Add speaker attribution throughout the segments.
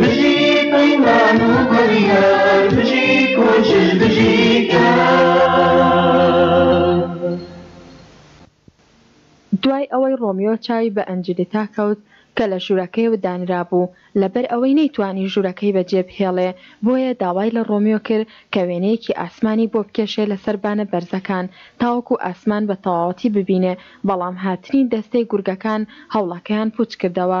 Speaker 1: بژی پەیمان و بڕیار بژی کۆچش بژی
Speaker 2: دوای ئەوەی ڕۆمیۆ چاوی بە ئەنجلیتا کەوت کە لە ژوورەکەی و دانرابوو، لەبەر ئەوەی نەیتوانی ژوورەکەی بە جێ بهێڵێ، بۆیە داوای لە ڕۆمیۆ کرد کە وێنەیەکی ئاسمانی بۆ بکێشێ لە سەر بانە بەرزەکان تاوەکو ئاسمان بە تەواوەتی ببینێ، بەڵام هاتنی دەستەی گورگەکان هەوڵەکەیان پووچ کردەوە.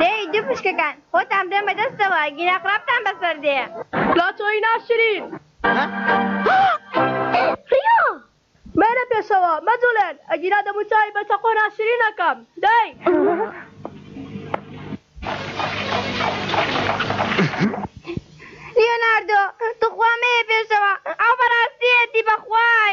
Speaker 3: دەی دوو پشکەکان خۆتان بدەن بە دەستەوە گینا خراپتان بەسەر دێ.
Speaker 4: پلاتۆی ناشرین.
Speaker 3: ڕیا.
Speaker 4: مەیرە پێشەوا مەجوڵێن ئەگینا دەموو چاوی بە چەقۆ ناشرین ئەکەم دەی.
Speaker 3: لیۆناردۆ، توخوا مەیە پێشەوا ئەوە بەڕاستیەتی بەخوای.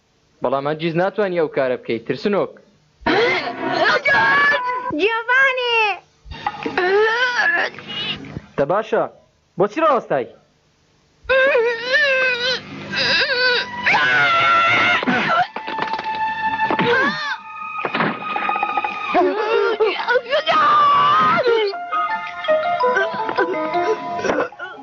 Speaker 5: بەڵام هەرگیز ناتوانی ئەو کارە بکەیت، ترسنۆک.
Speaker 6: جیۆڤانی.
Speaker 5: دە باشە، بۆچی ڕاوەستای؟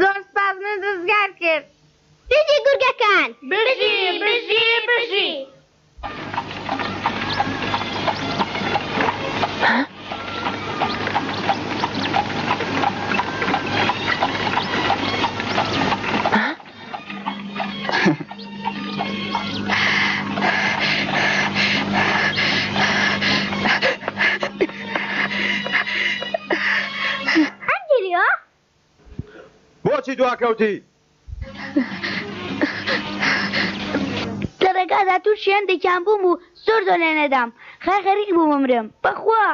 Speaker 6: زۆر سپاس منت ڕزگار کرد. بژی گورگەکان. بژی بژی بژی.
Speaker 7: بۆچی دواکەوتی؟
Speaker 8: لە ڕێگادا تووشی هەندێکیان بووم و زۆر زۆر لێنەدام، خای خەریک بوو بمرم بەخوا.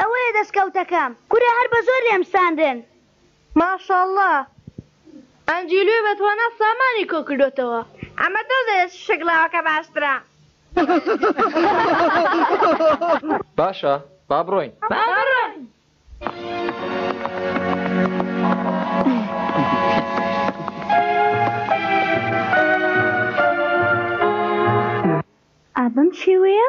Speaker 8: ئەوەیە دەسکەوتەکەم. کورە هەر بە زۆر لێم ساندن.
Speaker 6: ماشااللە ئەنجیلوی بە توانا سامانی کۆ کردۆتەوە. ئەمە دۆزەیە شک لاوەکە باشترە.
Speaker 5: باشە با بڕۆین.
Speaker 8: ئابم شێوەیە؟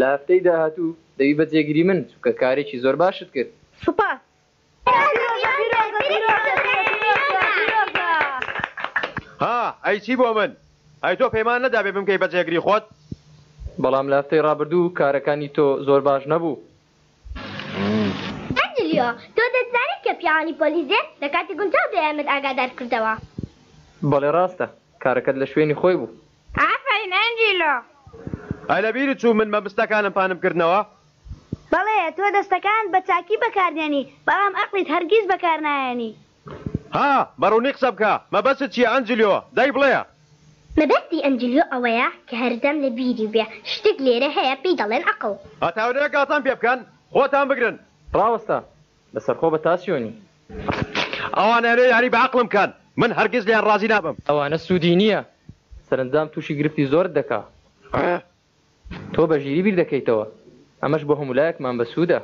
Speaker 5: لە هەفتەی داهاتوو دەبی بە جێگری من چونکە کارێکی زۆر باشت کرد
Speaker 6: سوپاس. پیرۆزە پیرۆزە پیرۆزە پیرۆزە پیرۆزە.
Speaker 7: ها ئەی چی بۆ من؟ ئەی تۆ پەیمان نەدابێ بمکەی بە جێگری خۆت؟
Speaker 5: بەڵام لە هەفتەی ڕابردوو کارەکانی تۆ زۆر باش نەبوو.
Speaker 6: ئەنجلیۆ، تۆ دەتزانی کە پیاوانی پۆلیزێ لە کاتی گونجاو دە ئێمەت ئاگادار کردەوە.
Speaker 5: بەڵێ ڕاستە. کارەکەت لە شوێنی خۆی بوو.
Speaker 6: ئافەرین ئەنجیلۆ.
Speaker 7: ئەی لە بیرت چوو من مەبستەکانم پانم کردنەوە؟
Speaker 8: بەڵێ تۆ دەستەکانت بە چاکی بەکاردێنی بەڵام ئەقڵیت هەرگیز بەکارناهێنی.
Speaker 7: ها، بە ڕوونی قسە بکە، مەبەستت چییە ئەنجلیۆ، دەی بڵێ.
Speaker 6: مەبەستی ئەنجلیۆ ئەوەیە کە هەرزەم لە بیری بێ، شتێک لێرە هەیە پێی دەڵێن ئەقڵ.
Speaker 7: ئەتانەوێ گاڵتەم پێ بکەن، خۆتان بگرن.
Speaker 5: ڕاوەستە لە سەرخۆ بە تاسیۆنی.
Speaker 7: ئەوانەوێ یاری بە ئەقڵم بکەن، من هەرگیز لێیان ڕازی نابم.
Speaker 5: ئەوانە سوودی نییە، سەرەنجام تووشی گرفتی زۆرت دەکا. تۆ بە ژیری بیر دەکەیتەوە. ئەمەش بۆ هەموو لایەکمان بە سوودە.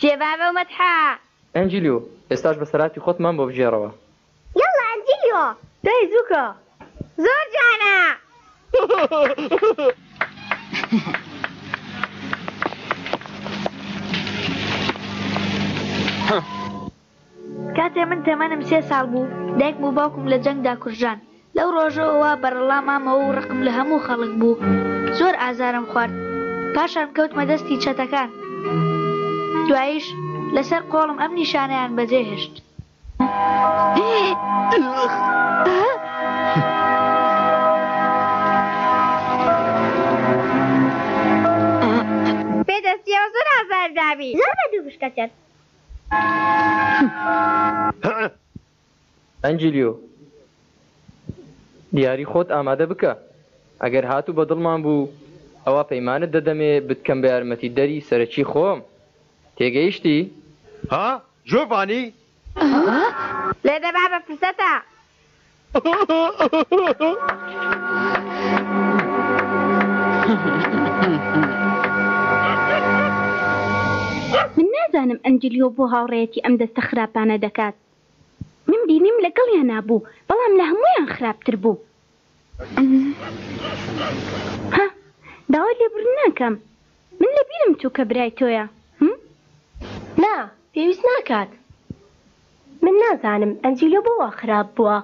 Speaker 6: جێ بابە و مەدحە.
Speaker 5: ئەنجلیۆ، ئێستاش بەسەراتی خۆتمان بۆ بگێڕەوە.
Speaker 6: یەڵڵا ئەنجلیۆ،
Speaker 8: دای زووکە.
Speaker 6: زۆر جوانە.
Speaker 8: کاتێ من تەمەنم سێ ساڵ بوو، دایکم و باوکم لە جەنگدا کوژران. لەو ڕۆژەوەوە بەڕەڵا مامەوە و ڕقم لە هەموو خەڵک بوو. زۆر ئازارم خوارد. پاشان کەوتمە دەستی چەتەکان. دواییش لەسەر قۆڵم ئەم نیشانەیان بەجێ
Speaker 6: هێشت. بێ دەستییەوە زۆر ئازاردابی. زۆر بە دوو بشکە چەت
Speaker 5: ئەنجلیۆ دیاری خۆت ئامادە بکە ئەگەر هاتوو بە دڵمان بوو ئەوە پەیمانت دەدەمێ بتکەم بە یارمەتی دەری سەرەکی خۆم تێگەیشتی؟
Speaker 7: ها جۆڤانی؟
Speaker 6: لێدە بابە فرسەتە من نازانم ئەنجلیۆ بۆ هاوڕێیەتی ئەم دەستە خراپانە دەکات من بینیم لەگەڵیانا بوو بەڵام لە هەموویان خراپتر بوو ها داوای لێبوردن ناکەم من لەبیرم چوو کە برای تۆیە
Speaker 9: نا پێویست ناکات. من نازانم ئەنجیلۆ بۆ وا خراپ بووە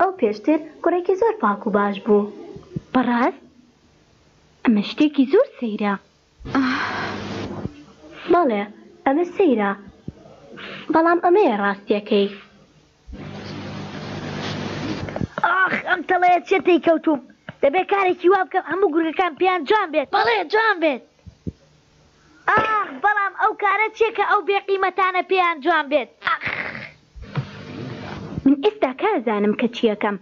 Speaker 9: ئەو پێشتر کوڕێکی زۆر پاک و باش بوو.
Speaker 6: بەڕاست؟ ئەمە شتێکی زۆر سەیرە.
Speaker 9: بەڵێ ئەمە سەیرە بەڵام ئەمەیە ڕاستیەکەی.
Speaker 8: ئاخ ئەم تەڵەیە چیە تێی کەوتوم دەبێت کارێکی وا بکەم هەموو گورگەکان پێیان جوان بێت بەڵێ جوان بێت ئاخ بەڵام ئەو کارە چیە کە ئەو بێ قیمەتانە پێیان جوان بێت ئاخ.
Speaker 6: من ئێستا کازانم کە چیەکەم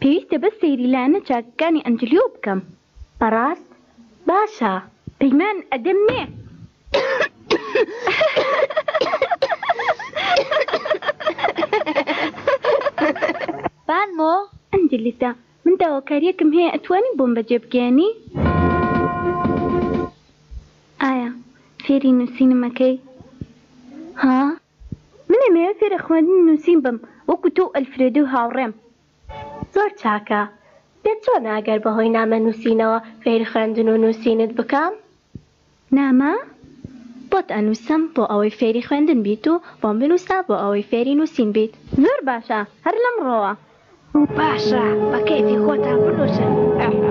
Speaker 6: پێویستە بەس سەیری لانە چاکەکانی ئەنجلیۆ بکەم.
Speaker 9: بەڕاست؟ باشە
Speaker 6: پەیمان ئەدەم مێ.
Speaker 8: بان مۆ؟
Speaker 6: ئەنجلیتا من داواکاریەکم هەیە ئەتوانی بۆم بەجێ بگەیەنی؟ ئایا فێری نوسینم ئەکەی؟ ها؟ من ئەمەوێ فێرە خوێندنی نوسین بم وەکو تۆ و ئەلفرێدۆی هاوڕێم.
Speaker 9: زۆر چاکە. پێت چۆنە ئەگەر بەهۆی نامە نووسینەوە فێری خوێندن و نووسینت بکەم؟
Speaker 6: نامە بۆت ئەنووسم بۆ ئەوەی فێری خوێندن بیت و بۆم بنووسە بۆ ئەوەی فێری نووسین بیت. زۆر باشە هەر لەمڕۆوە.
Speaker 8: باشە بە کەیفی خۆتان بنووسن
Speaker 10: ئەحە.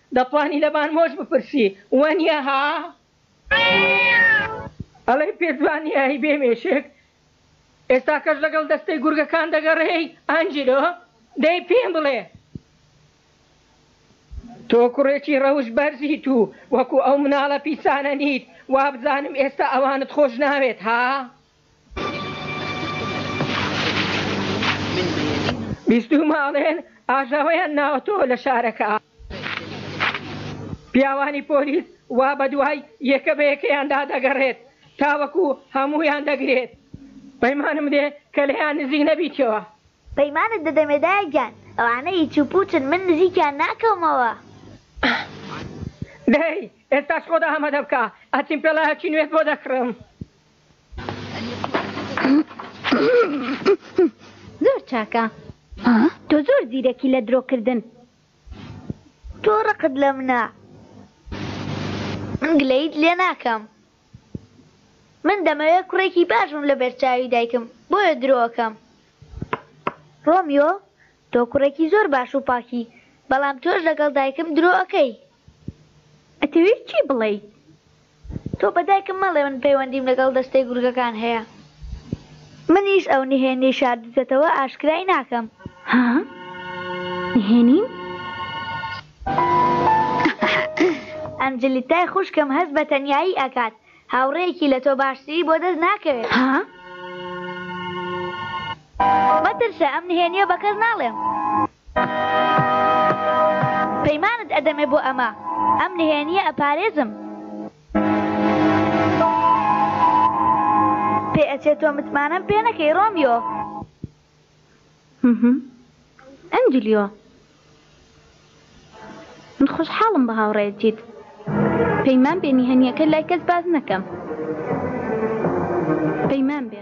Speaker 10: دەتوانی لە بانمۆش بپرسی وەنیە ها ئەڵێی پێت جوانیە هەی بێ مێشک ئێستاکەش لەگەڵ دەستەی گورگەکان دەگەڕێی ئانجلۆ دەی پێم بڵێ تۆ کوڕێکی ڕەوش بەرزیت و وەکو ئەو مناڵە پیسانە نیت وابزانم ئێستا ئەوانت خۆش ناوێت ها. بیستووماڵێن ئاژاوەیان ناوەتەوە لە شارەکە. پیاوانی پۆلیس وا بەدوای یەکە بە یەکەیاندا دەگەڕێت تاوەکو هەموویان دەگرێت. پەیمانم دێ کە لێیان نزیک نەبیتەوە.
Speaker 8: پەیمانت دەدەمێ دایە گیان. ئەوانە هیچ و پووچن، من نزیکیان ناکەومەوە.
Speaker 10: دەی ئێستاش خۆت ئامادە بکە، ئەچین پێڵاوێکی نوێت بۆ دەکڕم.
Speaker 6: زۆر چاکە تۆ زۆر زیرەکی لە درۆکردن
Speaker 8: تۆ ڕقت لە منە من گلەیت لێ ناکەم من دەمەوێت کوڕێکی باشم لە بەرچاوی دایکم بۆیە درۆکەم ڕۆمیۆ تۆ کوڕێکی زۆر باش و پاکی بەڵام تۆش لەگەڵ دایکم درۆ
Speaker 6: ئەەکەی ئەتەوێ چی بڵێی؟
Speaker 8: تۆ بە دایکم مەڵێ من پەیوەندیم لەگەڵ دەستەی گورگەکان هەیە. منیش ئەو نهێنیەی شاردووتەتەوە ئاشکرای ناکەم.
Speaker 6: ها؟ نهێنیم؟
Speaker 8: ئەنجلیتای خوشکم هەست بە تەنیایی ئەکات، هاوڕێیەکی لە تۆ باشتری بۆ دەست ناکەوێت.
Speaker 6: ها؟
Speaker 8: مەترسە، ئەم نهێنیە بە کەس ناڵێم. پەیمانت ئەدەمێ بۆ ئەمە ئەم نهێنیە ئەپارێزم پێ ئەچێ تۆ متمانەم پێ نەکەی ڕۆمیۆ
Speaker 6: ئەنجلیۆ من خۆشحاڵم بە هاوڕێتیت پەیمان بێ نهێنیەکە لای کەس باز نەکەم پەیمان بێ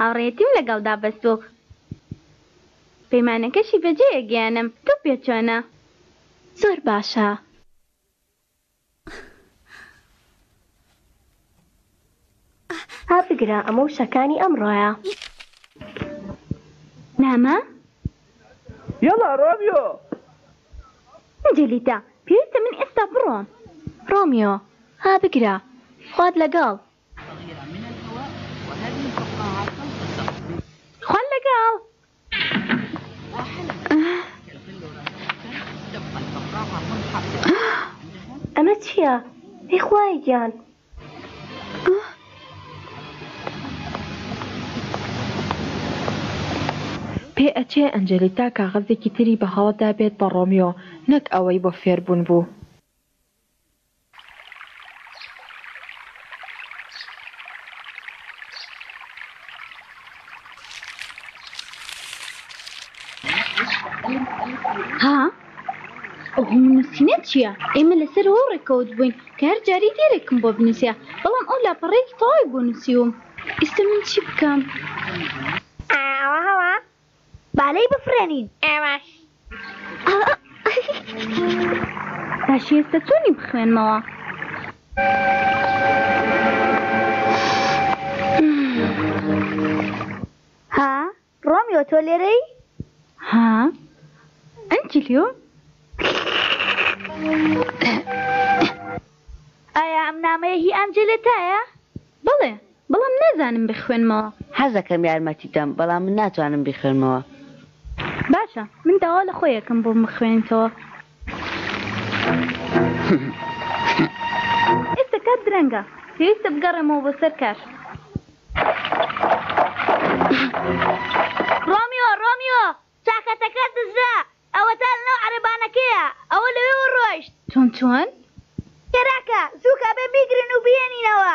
Speaker 6: هاوڕێیەتیم لەگەڵدا بەست و پەیمانەکەشی بەجێ ئەگەیەنم، تۆ پێت چۆنە؟
Speaker 9: زۆر باشە. ئا بگرە ئەمە وشەکانی ئەمڕۆیە.
Speaker 6: نامە؟
Speaker 10: یەڵا ڕۆمیۆ!
Speaker 6: ئەنجێلیتا، پێویستە من ئێستا بڕۆم.
Speaker 9: ڕۆمیۆ، ئا بگرە. خوات لەگەڵ.
Speaker 6: خوان لەگەڵ
Speaker 9: ئەمە چییە؟ هی خوای گیان
Speaker 1: پێ ئەچێ ئەنجێلیتا کاغەزێکی تری بە هەڵەدا بێت بە ڕۆمیۆ نەک ئەوەی بۆ فێربوون بوو.
Speaker 6: ها ئەوهمونوسینە چییە ئێمە لەسەر هۆ ڕێکەوت بووین کە هەر جاری دێرێکم بۆ بنووسە بەڵام ئەو لاپەڕەیەکی تەواوی بۆ نووسیوم ئیستا من چی بکەم؟
Speaker 8: ئاوە هەوا با لێی بفڕێنین ئێوەش.
Speaker 6: باشی ئێستا چۆنی بخوێنمەوە؟
Speaker 8: ها ڕۆمیۆ تۆ لێرەی؟
Speaker 6: ها ئەنجلیۆ؟
Speaker 8: ئایا ئەم نامەیە هی ئانجێلێتایە؟
Speaker 6: بەڵێ. بەڵام نازانم بخوێنمەوە.
Speaker 11: حەزەکەم یارمەتی بدەم بەڵام من ناتوانم بیخوێنمەوە.
Speaker 6: باشە من داوا لە خۆی ئەکەم بۆم بخوێنیتەوە. ئێستا کات درەنگە پێویستە بگەڕێمەوە بۆ سەر کار.
Speaker 8: ڕۆمیۆ، ڕۆمیۆ! چاکەتەکە دزرا، ئەوەتا لەناو عەرەبانەکەیە، ئەوە لەوێوە ڕۆیشت.
Speaker 6: چۆن چۆن؟
Speaker 8: کەراکە، زووکە ئەبێ بیگرن و
Speaker 9: بهێنینەوە.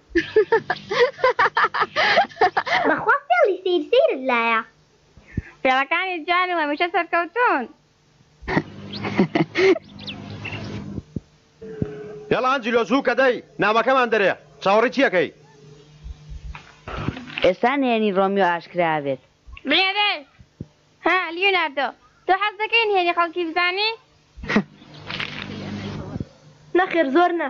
Speaker 6: بەخوا فێڵی سەیر سەیرت لایە. فێڵەکانی جوان و هەمیشە سەرکەوتوون.
Speaker 7: یەڵا ئەنجلۆ زوو کە دەی نامەکەمان دەرێ چاوەڕی چیەکەی.
Speaker 11: ئێستا نهێنی ڕۆمیۆ ئاشکرا
Speaker 6: ئەبێت. بنێرێ ها لیوناردۆ. تۆ حەز دەکەی نهێنی خەڵکی بزانی؟
Speaker 9: نەخێر زۆر
Speaker 5: نا.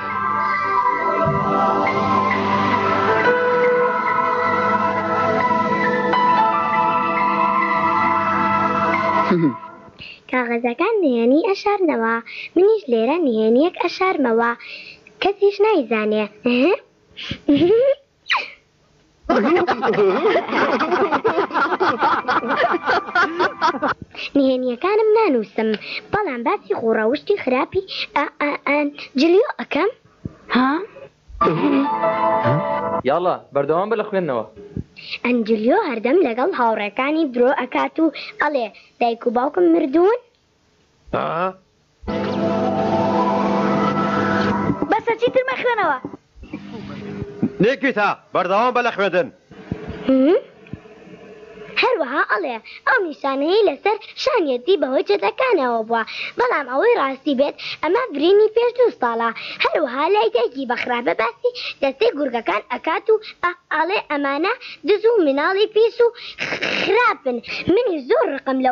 Speaker 6: کاغەزەکان نهێنی ئەشارنەوە منیش لێرە نهێنیەک ئەشارمەوە کەسیش نایزانێ. نهێنیەکانم نانووسم بەڵام باسی خۆڕەوشتی خراپی جلیۆ ئەەکەم ها؟
Speaker 5: یاڵە بەردەوام بە لە خوێندنەوە
Speaker 6: ئەنجلیۆ هەردەم لەگەڵ هاوڕێکانی درۆ ئەکات و ئەڵێ دایک و باوکم مردوون
Speaker 8: بەسە چی تر
Speaker 7: مەخوێنەوە نێکویتا بەردەوام بە لە خوێندن
Speaker 12: هەروەها ئەڵێ ئەو نیشانەی لەسەر شانیەتی بەهۆی چێتەکانەوە بووە بەڵام ئەوەی ڕاستی بێت ئەمە برینی پێش دوو ساڵە هەروەها لای دایکی بەخراپە باسی دەستەی گورگەکان ئەکات و ئاڵێ ئەمانە دز و مناڵی پیس و خراپن منی زۆر ڕقم لە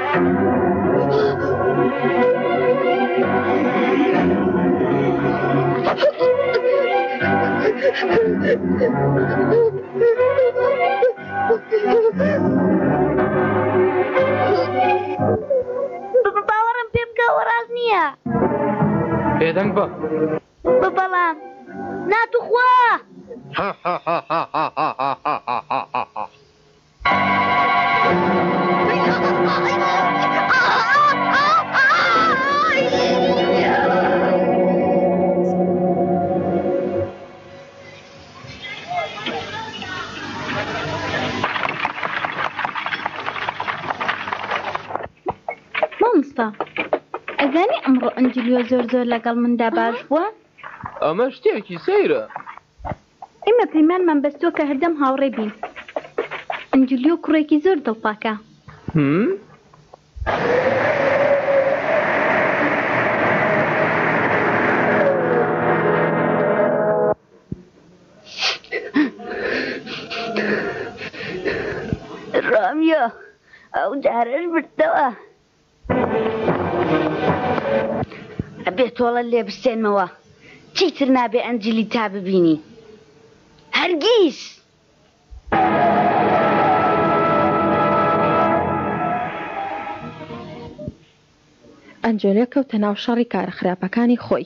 Speaker 12: باوەڕم پێ بکە ئەوە ڕاست نییە
Speaker 5: بێدەنگ بە
Speaker 12: بە بەڵام ناتوخوا
Speaker 6: ئەمڕۆ ئەنجلیۆ زۆر زۆر لەگەڵ مندا باش بووە
Speaker 5: ئەمە شتێکی سەیرە.
Speaker 6: ئێمە پەیمانمان بەستووە کە هەردەم هاوڕێ بین. ئەنجلیۆ کوڕێکی زۆر دڵپاکە.
Speaker 11: ڕامیۆ، ئەو جارەش بردەوە. ئەبێ تۆڵەت لێ بستێنمەوە چیتر نابێ ئەنجلیتا ببینی هەرگیز!
Speaker 1: ئەنجلێ کەوتە ناو شەڕی کارە خراپەکانی خۆی.